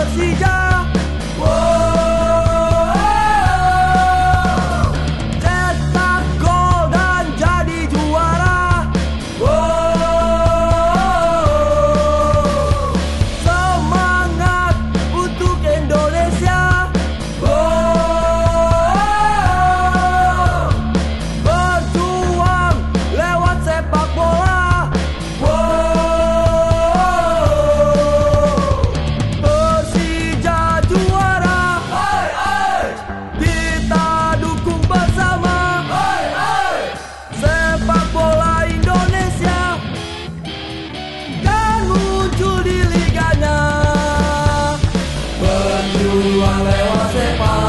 Portugal. Berjuang lewat sepak bola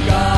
God.